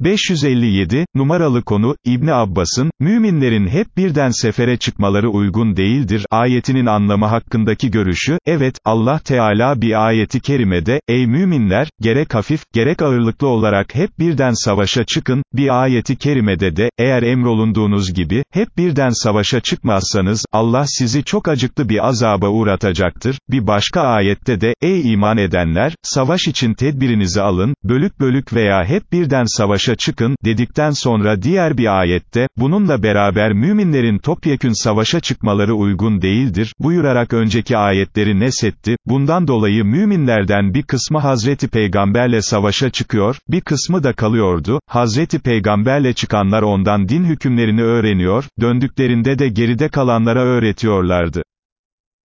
557, numaralı konu, İbni Abbas'ın, müminlerin hep birden sefere çıkmaları uygun değildir, ayetinin anlamı hakkındaki görüşü, evet, Allah Teala bir ayeti kerimede, ey müminler, gerek hafif, gerek ağırlıklı olarak hep birden savaşa çıkın, bir ayeti kerimede de, eğer emrolunduğunuz gibi, hep birden savaşa çıkmazsanız, Allah sizi çok acıklı bir azaba uğratacaktır, bir başka ayette de, ey iman edenler, savaş için tedbirinizi alın, bölük bölük veya hep birden savaşa çıkın, dedikten sonra diğer bir ayette, bununla beraber müminlerin topyekün savaşa çıkmaları uygun değildir, buyurarak önceki ayetleri nesetti, bundan dolayı müminlerden bir kısmı Hazreti Peygamberle savaşa çıkıyor, bir kısmı da kalıyordu, Hazreti Peygamberle çıkanlar ondan din hükümlerini öğreniyor, döndüklerinde de geride kalanlara öğretiyorlardı.